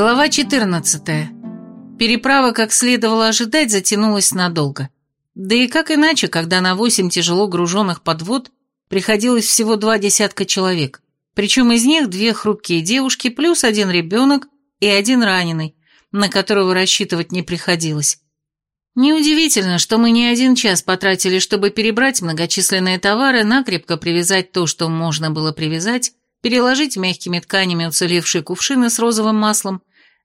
Глава 14. Переправа, как следовало ожидать, затянулась надолго. Да и как иначе, когда на восемь тяжело груженных подвод приходилось всего два десятка человек, причем из них две хрупкие девушки плюс один ребенок и один раненый, на которого рассчитывать не приходилось. Неудивительно, что мы не один час потратили, чтобы перебрать многочисленные товары, накрепко привязать то, что можно было привязать, переложить мягкими тканями уцелевшие кувшины с розовым маслом,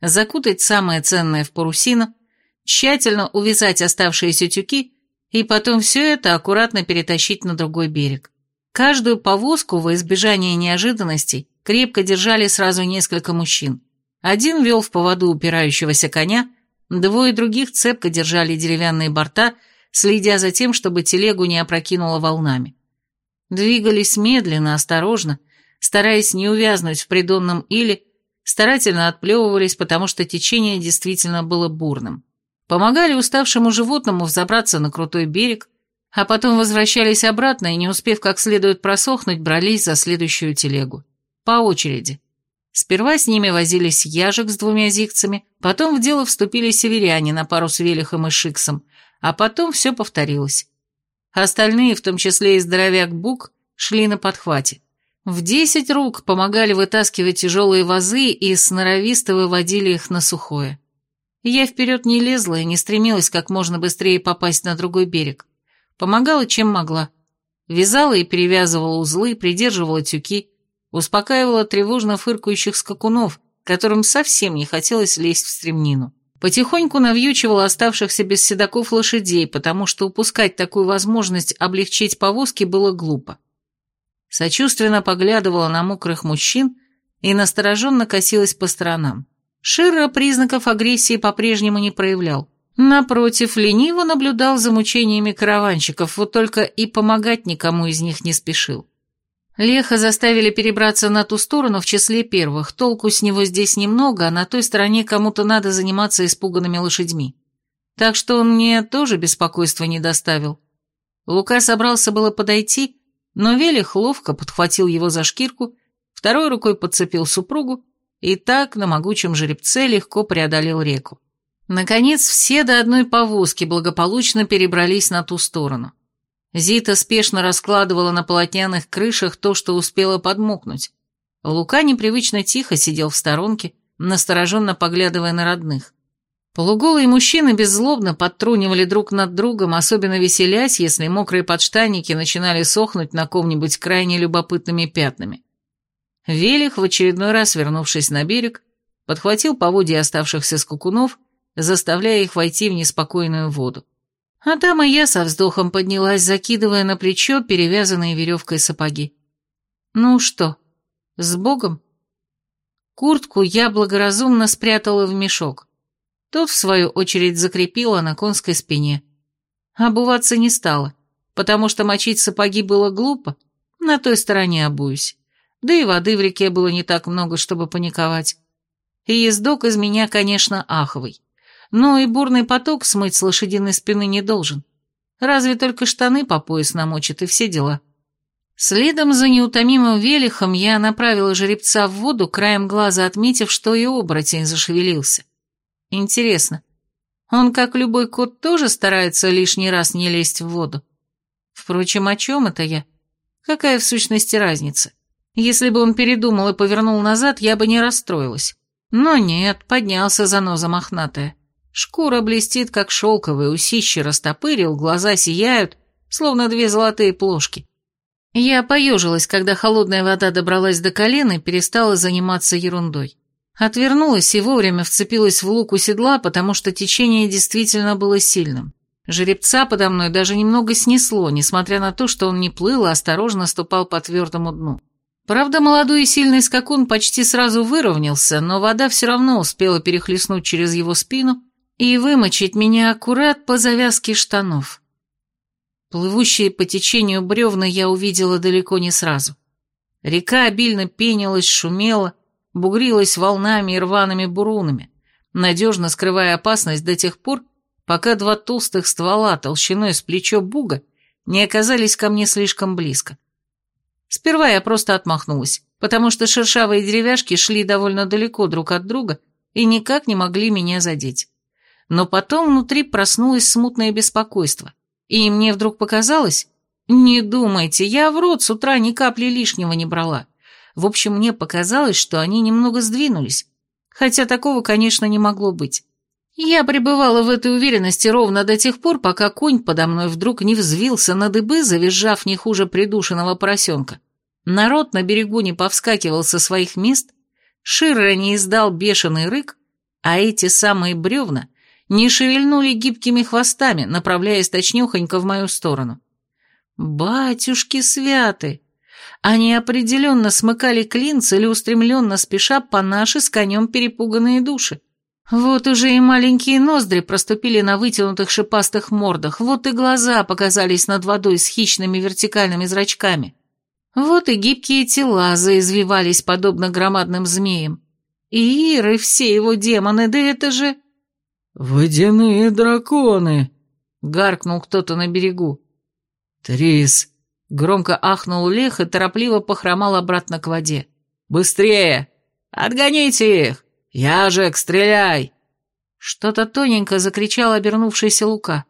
закутать самое ценное в парусину, тщательно увязать оставшиеся тюки и потом все это аккуратно перетащить на другой берег. Каждую повозку во избежание неожиданностей крепко держали сразу несколько мужчин. Один вел в поводу упирающегося коня, двое других цепко держали деревянные борта, следя за тем, чтобы телегу не опрокинуло волнами. Двигались медленно, осторожно, стараясь не увязнуть в придонном иле, старательно отплевывались, потому что течение действительно было бурным. Помогали уставшему животному взобраться на крутой берег, а потом возвращались обратно и, не успев как следует просохнуть, брались за следующую телегу. По очереди. Сперва с ними возились яжек с двумя зигцами, потом в дело вступили северяне на пару с Велихом и Шиксом, а потом все повторилось. Остальные, в том числе и здоровяк Бук, шли на подхвате. В десять рук помогали вытаскивать тяжелые вазы и сноровисто выводили их на сухое. Я вперед не лезла и не стремилась как можно быстрее попасть на другой берег. Помогала, чем могла. Вязала и перевязывала узлы, придерживала тюки, успокаивала тревожно фыркающих скакунов, которым совсем не хотелось лезть в стремнину. Потихоньку навьючивала оставшихся без седаков лошадей, потому что упускать такую возможность облегчить повозки было глупо сочувственно поглядывала на мокрых мужчин и настороженно косилась по сторонам. Ширра признаков агрессии по-прежнему не проявлял. Напротив, лениво наблюдал за мучениями караванщиков, вот только и помогать никому из них не спешил. Леха заставили перебраться на ту сторону в числе первых, толку с него здесь немного, а на той стороне кому-то надо заниматься испуганными лошадьми. Так что он мне тоже беспокойства не доставил. Лука собрался было подойти, но Велих ловко подхватил его за шкирку, второй рукой подцепил супругу и так на могучем жеребце легко преодолел реку. Наконец, все до одной повозки благополучно перебрались на ту сторону. Зита спешно раскладывала на полотняных крышах то, что успело подмокнуть. Лука непривычно тихо сидел в сторонке, настороженно поглядывая на родных. Полуголые мужчины беззлобно подтрунивали друг над другом, особенно веселясь, если мокрые подштанники начинали сохнуть на ком-нибудь крайне любопытными пятнами. Велих, в очередной раз вернувшись на берег, подхватил поводья оставшихся скукунов, заставляя их войти в неспокойную воду. А там и я со вздохом поднялась, закидывая на плечо перевязанные веревкой сапоги. Ну что, с Богом? Куртку я благоразумно спрятала в мешок. Тот, в свою очередь, закрепила на конской спине. Обуваться не стала, потому что мочить сапоги было глупо, на той стороне обуюсь. Да и воды в реке было не так много, чтобы паниковать. И ездок из меня, конечно, аховый. Но и бурный поток смыть с лошадиной спины не должен. Разве только штаны по пояс намочат и все дела. Следом за неутомимым велихом я направила жеребца в воду, краем глаза отметив, что и оборотень зашевелился. Интересно, он, как любой кот, тоже старается лишний раз не лезть в воду? Впрочем, о чем это я? Какая в сущности разница? Если бы он передумал и повернул назад, я бы не расстроилась. Но нет, поднялся заноза мохнатая. Шкура блестит, как шелковая, усище растопырил, глаза сияют, словно две золотые плошки. Я поежилась, когда холодная вода добралась до колена и перестала заниматься ерундой. Отвернулась и вовремя вцепилась в луку седла, потому что течение действительно было сильным. Жеребца подо мной даже немного снесло, несмотря на то, что он не плыл, а осторожно ступал по твердому дну. Правда, молодой и сильный скакун почти сразу выровнялся, но вода все равно успела перехлестнуть через его спину и вымочить меня аккурат по завязке штанов. Плывущие по течению бревна я увидела далеко не сразу. Река обильно пенилась, шумела, бугрилась волнами и рваными бурунами, надежно скрывая опасность до тех пор, пока два толстых ствола толщиной с плечо буга не оказались ко мне слишком близко. Сперва я просто отмахнулась, потому что шершавые деревяшки шли довольно далеко друг от друга и никак не могли меня задеть. Но потом внутри проснулось смутное беспокойство, и мне вдруг показалось... Не думайте, я в рот с утра ни капли лишнего не брала. В общем, мне показалось, что они немного сдвинулись, хотя такого, конечно, не могло быть. Я пребывала в этой уверенности ровно до тех пор, пока конь подо мной вдруг не взвился на дыбы, завизжав не хуже придушенного поросенка. Народ на берегу не повскакивал со своих мест, Ширра не издал бешеный рык, а эти самые бревна не шевельнули гибкими хвостами, направляясь точнёхонько в мою сторону. «Батюшки святы!» Они определенно смыкали клин, целеустремленно спеша по наши с конем перепуганные души. Вот уже и маленькие ноздри проступили на вытянутых шипастых мордах, вот и глаза показались над водой с хищными вертикальными зрачками. Вот и гибкие тела заизвивались подобно громадным змеям. И Иры, все его демоны, да это же... «Водяные драконы!» — гаркнул кто-то на берегу. «Трис!» — громко ахнул Лех и торопливо похромал обратно к воде. «Быстрее! Отгоните их!» «Яжек, стреляй!» Что-то тоненько закричал обернувшийся Лука.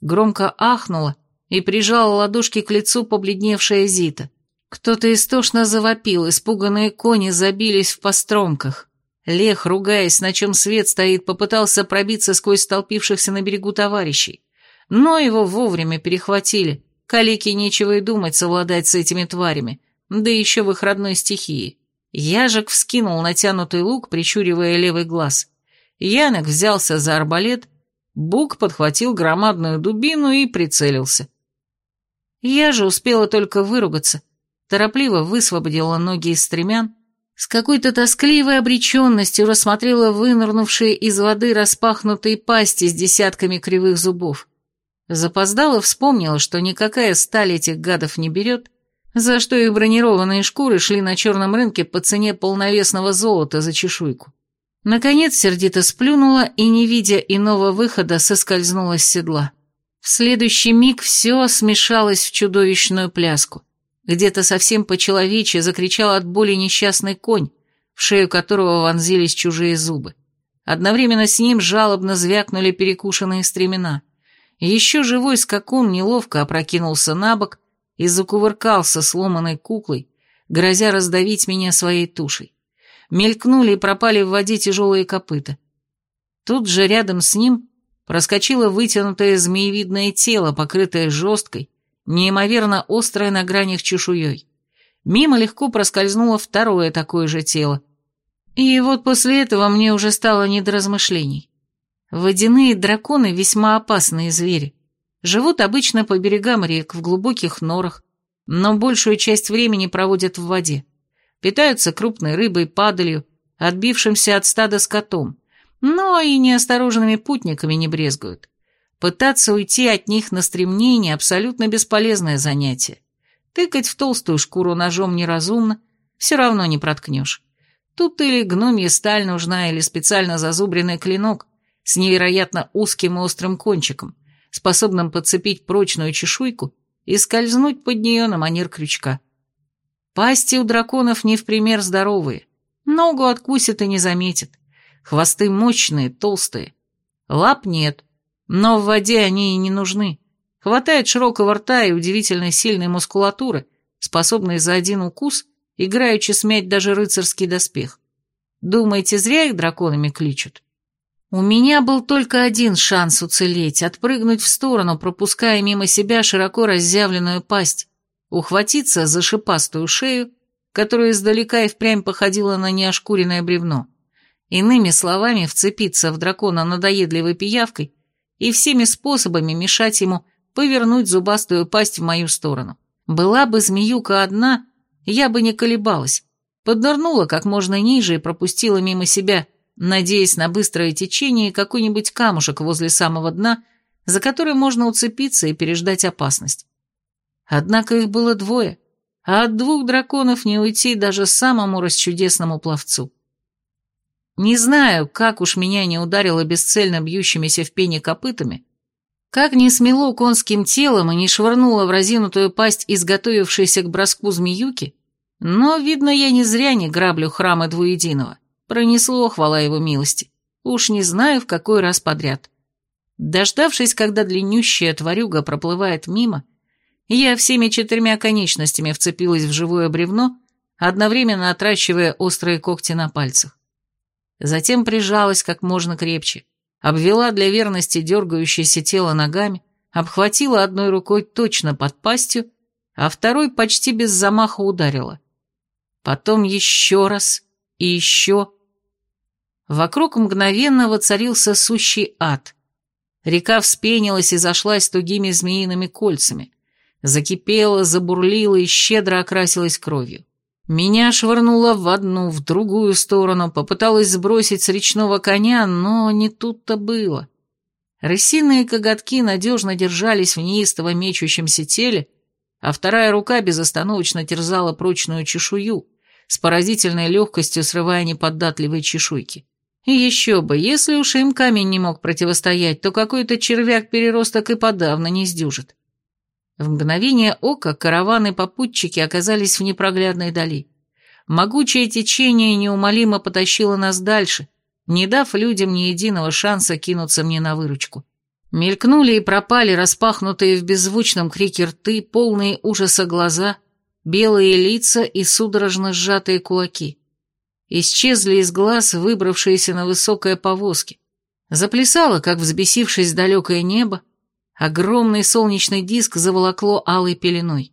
Громко ахнула и прижала ладошки к лицу побледневшая Зита. Кто-то истошно завопил, испуганные кони забились в постромках. Лех, ругаясь, на чем свет стоит, попытался пробиться сквозь столпившихся на берегу товарищей. Но его вовремя перехватили. Калеке нечего и думать совладать с этими тварями, да еще в их родной стихии. Яжек вскинул натянутый лук, прищуривая левый глаз. Янок взялся за арбалет, Бук подхватил громадную дубину и прицелился. Я же успела только выругаться, торопливо высвободила ноги из стремян, с какой-то тоскливой обреченностью рассмотрела вынырнувшие из воды распахнутые пасти с десятками кривых зубов. Запоздала вспомнила, что никакая сталь этих гадов не берет, за что их бронированные шкуры шли на черном рынке по цене полновесного золота за чешуйку. Наконец сердито сплюнула и, не видя иного выхода, соскользнула с седла. В следующий миг все смешалось в чудовищную пляску. Где-то совсем по-человечьи закричал от боли несчастный конь, в шею которого вонзились чужие зубы. Одновременно с ним жалобно звякнули перекушенные стремена. Еще живой скакун неловко опрокинулся на бок, и закувыркался сломанной куклой, грозя раздавить меня своей тушей. Мелькнули и пропали в воде тяжелые копыта. Тут же рядом с ним проскочило вытянутое змеевидное тело, покрытое жесткой, неимоверно острой на гранях чешуей. Мимо легко проскользнуло второе такое же тело. И вот после этого мне уже стало не до размышлений. Водяные драконы весьма опасные звери. Живут обычно по берегам рек, в глубоких норах, но большую часть времени проводят в воде. Питаются крупной рыбой, падалью, отбившимся от стада скотом, но и неосторожными путниками не брезгуют. Пытаться уйти от них на стремнение – абсолютно бесполезное занятие. Тыкать в толстую шкуру ножом неразумно, все равно не проткнешь. Тут или гномья сталь нужна, или специально зазубренный клинок с невероятно узким и острым кончиком – способным подцепить прочную чешуйку и скользнуть под нее на манер крючка. Пасти у драконов не в пример здоровые, ногу откусит и не заметит. Хвосты мощные, толстые. Лап нет, но в воде они и не нужны. Хватает широкого рта и удивительно сильной мускулатуры, способной за один укус играючи смять даже рыцарский доспех. Думаете, зря их драконами кличут? У меня был только один шанс уцелеть, отпрыгнуть в сторону, пропуская мимо себя широко разъявленную пасть, ухватиться за шипастую шею, которая издалека и впрямь походила на неошкуренное бревно. Иными словами, вцепиться в дракона надоедливой пиявкой и всеми способами мешать ему повернуть зубастую пасть в мою сторону. Была бы змеюка одна, я бы не колебалась, поднырнула как можно ниже и пропустила мимо себя – надеясь на быстрое течение и какой-нибудь камушек возле самого дна, за который можно уцепиться и переждать опасность. Однако их было двое, а от двух драконов не уйти даже самому расчудесному пловцу. Не знаю, как уж меня не ударило бесцельно бьющимися в пене копытами, как не смело конским телом и не швырнуло в разинутую пасть изготовившейся к броску змеюки, но, видно, я не зря не граблю храма двуединого. Пронесло, хвала его милости. Уж не знаю, в какой раз подряд. Дождавшись, когда длиннющая тварюга проплывает мимо, я всеми четырьмя конечностями вцепилась в живое бревно, одновременно отращивая острые когти на пальцах. Затем прижалась как можно крепче, обвела для верности дергающееся тело ногами, обхватила одной рукой точно под пастью, а второй почти без замаха ударила. Потом еще раз и еще. Вокруг мгновенно воцарился сущий ад. Река вспенилась и зашлась тугими змеиными кольцами, закипела, забурлила и щедро окрасилась кровью. Меня швырнуло в одну, в другую сторону, попыталась сбросить с речного коня, но не тут-то было. Рысиные коготки надежно держались в неистово мечущемся теле, а вторая рука безостановочно терзала прочную чешую, с поразительной легкостью срывая неподатливые чешуйки. И еще бы, если уж им камень не мог противостоять, то какой-то червяк-переросток и подавно не сдюжит. В мгновение ока караваны попутчики оказались в непроглядной дали. Могучее течение неумолимо потащило нас дальше, не дав людям ни единого шанса кинуться мне на выручку. Мелькнули и пропали распахнутые в беззвучном крике рты, полные ужаса глаза, белые лица и судорожно сжатые кулаки. Исчезли из глаз выбравшиеся на высокое повозки. Заплясало, как взбесившись далекое небо, Огромный солнечный диск заволокло алой пеленой.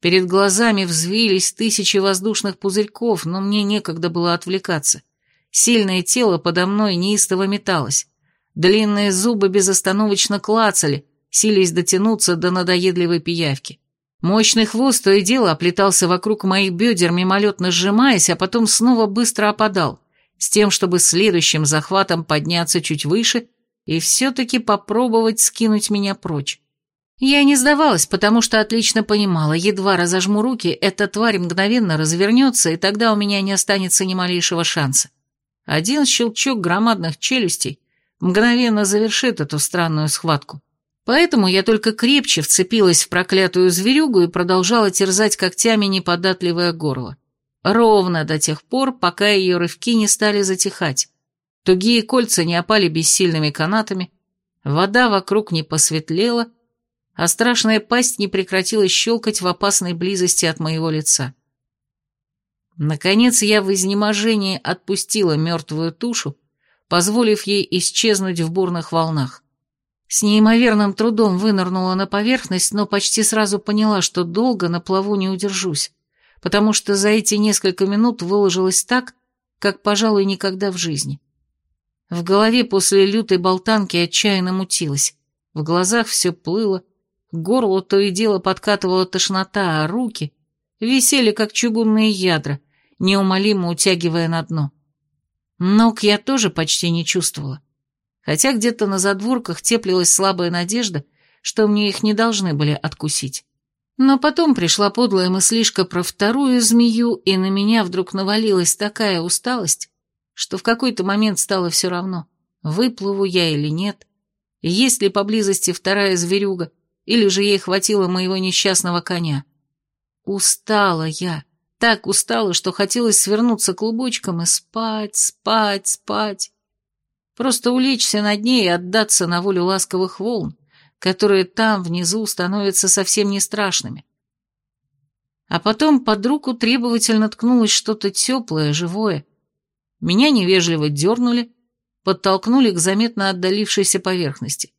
Перед глазами взвились тысячи воздушных пузырьков, но мне некогда было отвлекаться. Сильное тело подо мной неистово металось. Длинные зубы безостановочно клацали, сились дотянуться до надоедливой пиявки. Мощный хвост то и дело оплетался вокруг моих бедер, мимолетно сжимаясь, а потом снова быстро опадал, с тем, чтобы следующим захватом подняться чуть выше и все-таки попробовать скинуть меня прочь. Я не сдавалась, потому что отлично понимала, едва разожму руки, эта тварь мгновенно развернется, и тогда у меня не останется ни малейшего шанса. Один щелчок громадных челюстей мгновенно завершит эту странную схватку. Поэтому я только крепче вцепилась в проклятую зверюгу и продолжала терзать когтями неподатливое горло. Ровно до тех пор, пока ее рывки не стали затихать. Тугие кольца не опали бессильными канатами, вода вокруг не посветлела, а страшная пасть не прекратила щелкать в опасной близости от моего лица. Наконец я в изнеможении отпустила мертвую тушу, позволив ей исчезнуть в бурных волнах. С неимоверным трудом вынырнула на поверхность, но почти сразу поняла, что долго на плаву не удержусь, потому что за эти несколько минут выложилась так, как, пожалуй, никогда в жизни. В голове после лютой болтанки отчаянно мутилось. В глазах все плыло, горло то и дело подкатывала тошнота, а руки висели, как чугунные ядра, неумолимо утягивая на дно. Ног я тоже почти не чувствовала, хотя где-то на задворках теплилась слабая надежда, что мне их не должны были откусить. Но потом пришла подлая мыслишка про вторую змею, и на меня вдруг навалилась такая усталость, что в какой-то момент стало все равно, выплыву я или нет, есть ли поблизости вторая зверюга, или же ей хватило моего несчастного коня. Устала я, так устала, что хотелось свернуться клубочком и спать, спать, спать. Просто улечься на дне и отдаться на волю ласковых волн, которые там, внизу, становятся совсем не страшными. А потом под руку требовательно ткнулось что-то теплое, живое, меня невежливо дернули, подтолкнули к заметно отдалившейся поверхности.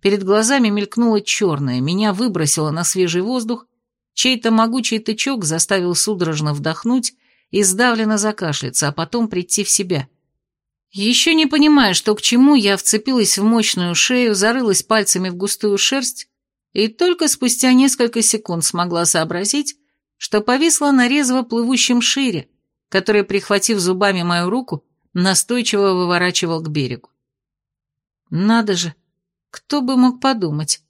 Перед глазами мелькнуло черное, меня выбросило на свежий воздух, чей-то могучий тычок заставил судорожно вдохнуть и сдавленно закашляться, а потом прийти в себя. Еще не понимая, что к чему, я вцепилась в мощную шею, зарылась пальцами в густую шерсть и только спустя несколько секунд смогла сообразить, что повисла на резво плывущем шире, который, прихватив зубами мою руку, настойчиво выворачивал к берегу. Надо же, кто бы мог подумать.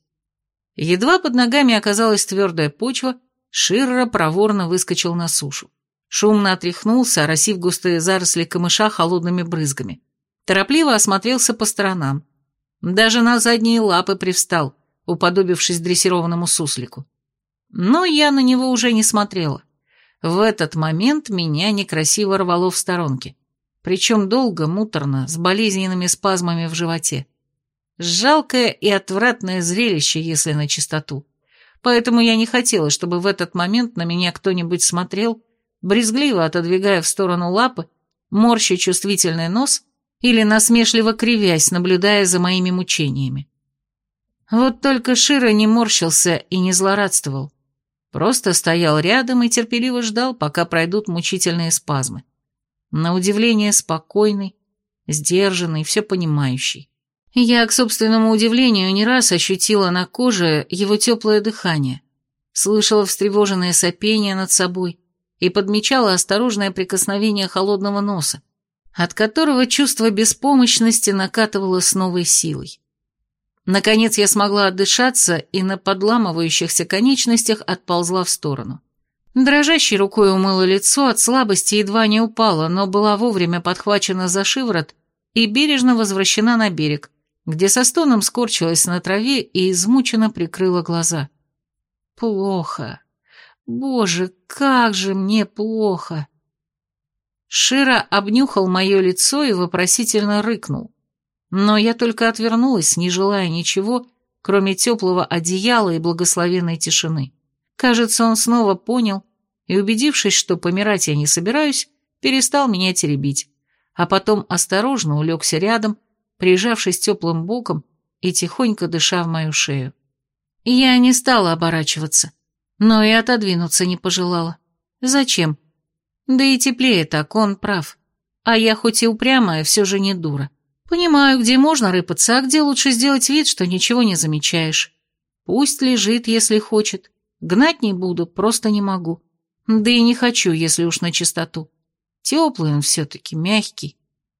Едва под ногами оказалась твердая почва, Ширра проворно выскочил на сушу. Шумно отряхнулся, оросив густые заросли камыша холодными брызгами. Торопливо осмотрелся по сторонам. Даже на задние лапы привстал, уподобившись дрессированному суслику. Но я на него уже не смотрела. В этот момент меня некрасиво рвало в сторонке. причем долго, муторно, с болезненными спазмами в животе. Жалкое и отвратное зрелище, если на чистоту. Поэтому я не хотела, чтобы в этот момент на меня кто-нибудь смотрел, брезгливо отодвигая в сторону лапы, морща чувствительный нос или насмешливо кривясь, наблюдая за моими мучениями. Вот только Шира не морщился и не злорадствовал. Просто стоял рядом и терпеливо ждал, пока пройдут мучительные спазмы. На удивление спокойный, сдержанный, все понимающий. Я, к собственному удивлению, не раз ощутила на коже его теплое дыхание, слышала встревоженное сопение над собой и подмечала осторожное прикосновение холодного носа, от которого чувство беспомощности накатывало с новой силой. Наконец я смогла отдышаться и на подламывающихся конечностях отползла в сторону. Дрожащей рукой умыла лицо, от слабости едва не упала, но была вовремя подхвачена за шиворот и бережно возвращена на берег, где со стоном скорчилась на траве и измученно прикрыла глаза. Плохо. Боже, как же мне плохо. Шира обнюхал мое лицо и вопросительно рыкнул. Но я только отвернулась, не желая ничего, кроме теплого одеяла и благословенной тишины. Кажется, он снова понял, и, убедившись, что помирать я не собираюсь, перестал меня теребить, а потом осторожно улегся рядом, прижавшись теплым боком и тихонько дыша в мою шею. Я не стала оборачиваться, но и отодвинуться не пожелала. Зачем? Да и теплее так, он прав. А я хоть и упрямая, все же не дура. Понимаю, где можно рыпаться, а где лучше сделать вид, что ничего не замечаешь. Пусть лежит, если хочет. Гнать не буду, просто не могу. Да и не хочу, если уж на чистоту. Теплый он все-таки, мягкий.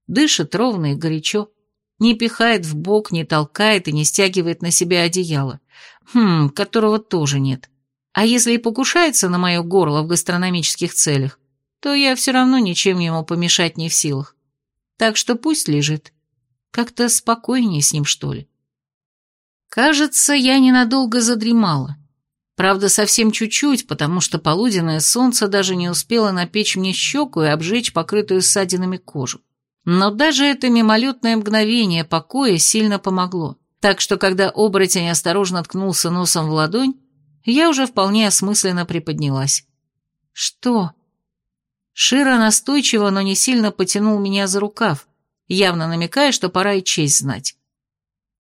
Дышит ровно и горячо. Не пихает в бок, не толкает и не стягивает на себя одеяло. Хм, которого тоже нет. А если и покушается на мое горло в гастрономических целях, то я все равно ничем ему помешать не в силах. Так что пусть лежит. Как-то спокойнее с ним, что ли. Кажется, я ненадолго задремала. Правда, совсем чуть-чуть, потому что полуденное солнце даже не успело напечь мне щеку и обжечь покрытую ссадинами кожу. Но даже это мимолетное мгновение покоя сильно помогло. Так что, когда оборотень осторожно ткнулся носом в ладонь, я уже вполне осмысленно приподнялась. «Что?» Шира настойчиво, но не сильно потянул меня за рукав, явно намекая, что пора и честь знать.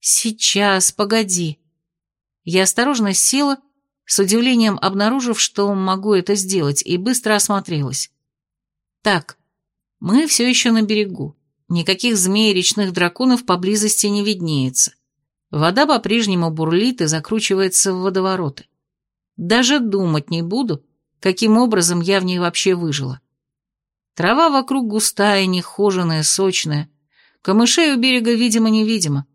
«Сейчас, погоди». Я осторожно села, с удивлением обнаружив, что могу это сделать, и быстро осмотрелась. «Так, мы все еще на берегу. Никаких змей речных драконов поблизости не виднеется. Вода по-прежнему бурлит и закручивается в водовороты. Даже думать не буду, каким образом я в ней вообще выжила. Трава вокруг густая, нехоженная, сочная, Камышей у берега видимо-невидимо.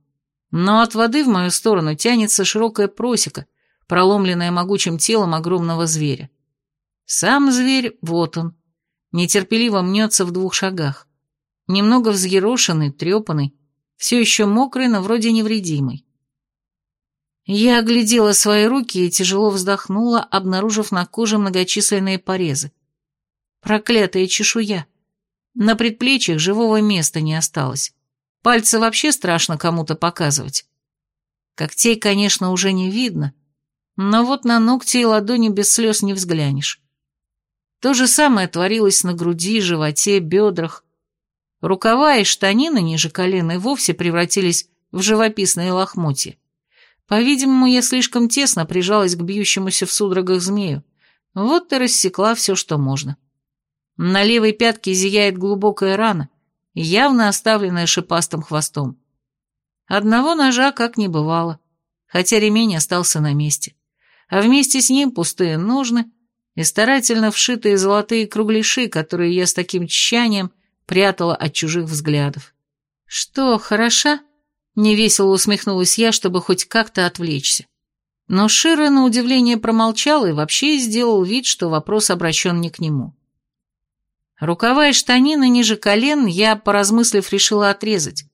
Но от воды в мою сторону тянется широкая просека, проломленная могучим телом огромного зверя. Сам зверь, вот он, нетерпеливо мнется в двух шагах. Немного взъерошенный, трепанный, все еще мокрый, но вроде невредимый. Я оглядела свои руки и тяжело вздохнула, обнаружив на коже многочисленные порезы. Проклятая чешуя. На предплечьях живого места не осталось. Пальцы вообще страшно кому-то показывать. Когтей, конечно, уже не видно, но вот на ногти и ладони без слез не взглянешь. То же самое творилось на груди, животе, бедрах. Рукава и штанины ниже колена и вовсе превратились в живописные лохмотья. По-видимому, я слишком тесно прижалась к бьющемуся в судорогах змею. Вот и рассекла все, что можно. На левой пятке зияет глубокая рана, явно оставленная шипастым хвостом. Одного ножа как не бывало, хотя ремень остался на месте. А вместе с ним пустые ножны и старательно вшитые золотые кругляши, которые я с таким тщанием прятала от чужих взглядов. «Что, хороша?» — невесело усмехнулась я, чтобы хоть как-то отвлечься. Но Шира, на удивление, промолчал и вообще сделал вид, что вопрос обращен не к нему. Рукава и штанины ниже колен я, поразмыслив, решила отрезать.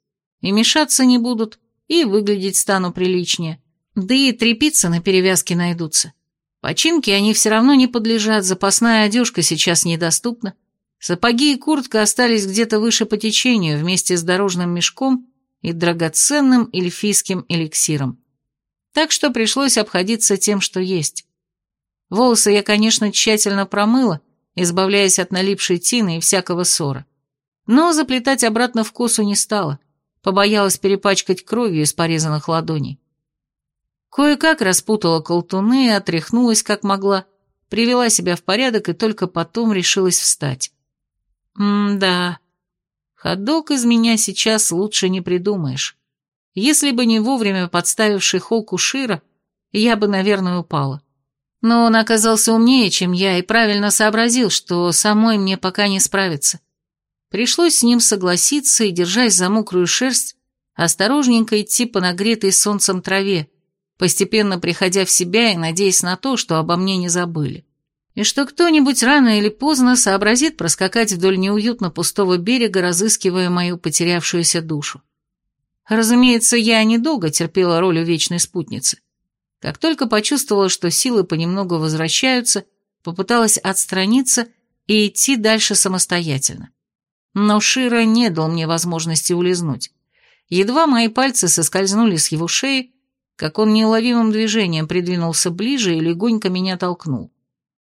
И мешаться не будут, и выглядеть стану приличнее. Да и трепицы на перевязке найдутся. Починки они все равно не подлежат, запасная одежка сейчас недоступна. Сапоги и куртка остались где-то выше по течению вместе с дорожным мешком и драгоценным эльфийским эликсиром. Так что пришлось обходиться тем, что есть. Волосы я, конечно, тщательно промыла, избавляясь от налипшей тины и всякого ссора. Но заплетать обратно в косу не стала, побоялась перепачкать кровью из порезанных ладоней. Кое-как распутала колтуны и отряхнулась как могла, привела себя в порядок и только потом решилась встать. М-да, ходок из меня сейчас лучше не придумаешь. Если бы не вовремя подставивший холку Шира, я бы, наверное, упала. Но он оказался умнее, чем я, и правильно сообразил, что самой мне пока не справиться. Пришлось с ним согласиться и, держась за мокрую шерсть, осторожненько идти по нагретой солнцем траве, постепенно приходя в себя и надеясь на то, что обо мне не забыли. И что кто-нибудь рано или поздно сообразит проскакать вдоль неуютно пустого берега, разыскивая мою потерявшуюся душу. Разумеется, я недолго терпела роль вечной спутницы. Как только почувствовала, что силы понемногу возвращаются, попыталась отстраниться и идти дальше самостоятельно. Но Шира не дал мне возможности улизнуть. Едва мои пальцы соскользнули с его шеи, как он неуловимым движением придвинулся ближе и легонько меня толкнул.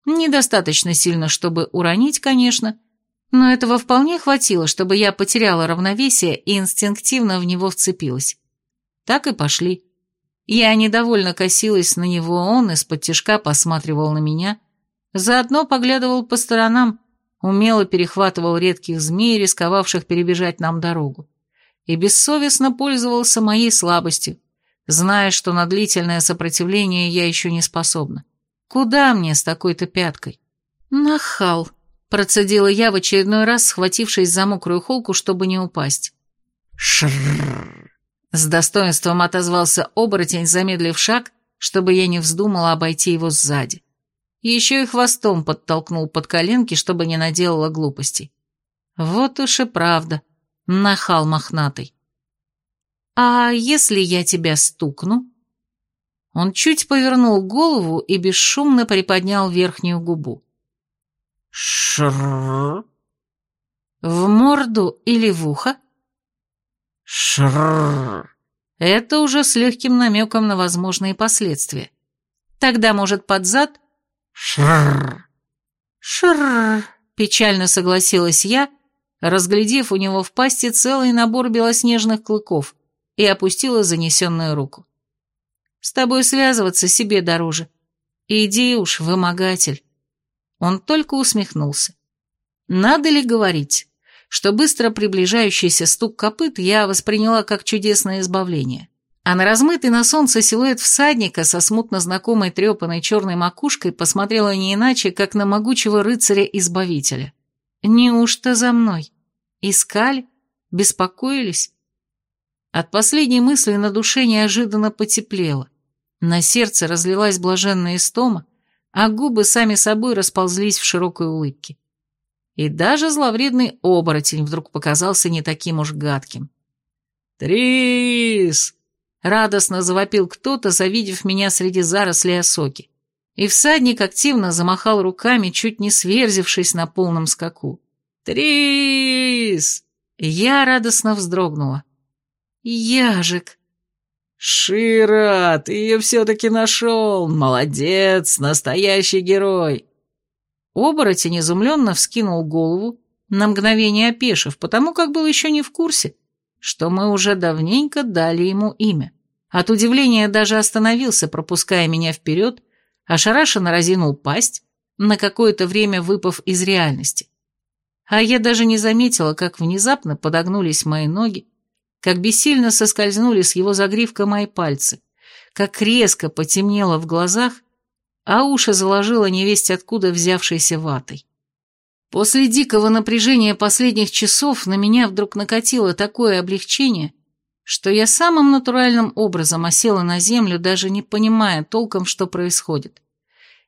Недостаточно сильно, чтобы уронить, конечно, но этого вполне хватило, чтобы я потеряла равновесие и инстинктивно в него вцепилась. Так и пошли. Я недовольно косилась на него, он из-под тишка посматривал на меня, заодно поглядывал по сторонам, умело перехватывал редких змей, рисковавших перебежать нам дорогу, и бессовестно пользовался моей слабостью, зная, что на длительное сопротивление я еще не способна. Куда мне с такой-то пяткой? Нахал, процедила я в очередной раз, схватившись за мокрую холку, чтобы не упасть. Шрррр. С достоинством отозвался оборотень, замедлив шаг, чтобы я не вздумала обойти его сзади. Еще и хвостом подтолкнул под коленки, чтобы не наделала глупостей. Вот уж и правда, нахал мохнатый. «А если я тебя стукну?» Он чуть повернул голову и бесшумно приподнял верхнюю губу. Шрррр. В морду или в ухо? Шрррр. Это уже с легким намеком на возможные последствия. Тогда, может, под зад? Шрррр. Шрррр. Печально согласилась я, разглядев у него в пасти целый набор белоснежных клыков, и опустила занесенную руку. «С тобой связываться себе дороже. Иди уж, вымогатель». Он только усмехнулся. «Надо ли говорить? что быстро приближающийся стук копыт я восприняла как чудесное избавление. А на размытый на солнце силуэт всадника со смутно знакомой трепанной черной макушкой посмотрела не иначе, как на могучего рыцаря-избавителя. Неужто за мной? Искали? Беспокоились? От последней мысли на душе неожиданно потеплело. На сердце разлилась блаженная истома, а губы сами собой расползлись в широкой улыбке. И даже зловредный оборотень вдруг показался не таким уж гадким. «Трис!» — радостно завопил кто-то, завидев меня среди зарослей осоки. И всадник активно замахал руками, чуть не сверзившись на полном скаку. «Трис!» Я радостно вздрогнула. «Яжик!» «Шира, ты ее все-таки нашел! Молодец, настоящий герой!» Оборотень изумленно вскинул голову, на мгновение опешив, потому как был еще не в курсе, что мы уже давненько дали ему имя. От удивления даже остановился, пропуская меня вперед, ошарашенно разинул пасть, на какое-то время выпав из реальности. А я даже не заметила, как внезапно подогнулись мои ноги, как бессильно соскользнули с его загривка мои пальцы, как резко потемнело в глазах, а уши заложило невесть откуда взявшейся ватой. После дикого напряжения последних часов на меня вдруг накатило такое облегчение, что я самым натуральным образом осела на землю, даже не понимая толком, что происходит.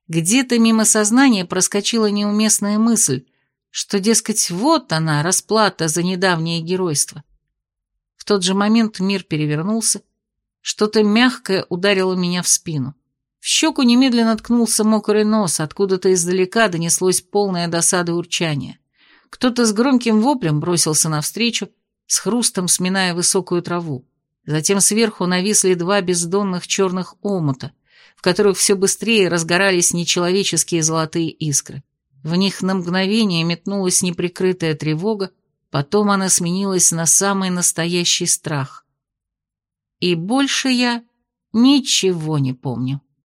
Где-то мимо сознания проскочила неуместная мысль, что, дескать, вот она, расплата за недавнее геройство. В тот же момент мир перевернулся, что-то мягкое ударило меня в спину. В щеку немедленно ткнулся мокрый нос, откуда-то издалека донеслось полное досады урчание. Кто-то с громким воплем бросился навстречу, с хрустом сминая высокую траву. Затем сверху нависли два бездонных черных омута, в которых все быстрее разгорались нечеловеческие золотые искры. В них на мгновение метнулась неприкрытая тревога, потом она сменилась на самый настоящий страх. И больше я ничего не помню.